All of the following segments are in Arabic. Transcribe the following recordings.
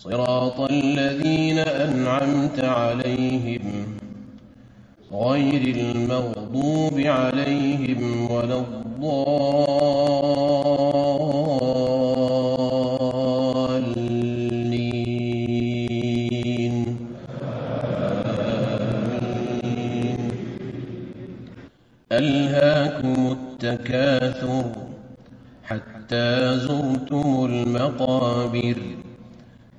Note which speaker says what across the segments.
Speaker 1: صراط الذين أنعمت عليهم غير المغضوب عليهم ولا الضالين. آمين ألهاكم التكاثر حتى زرتم المقابر.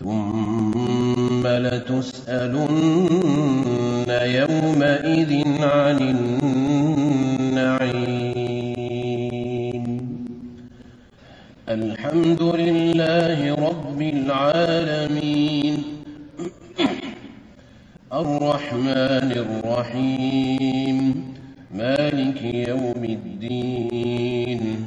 Speaker 1: ثم لتسألن يومئذ عن النعيم. الحمد لله رب العالمين. الرحمن الرحيم. مالك يوم الدين.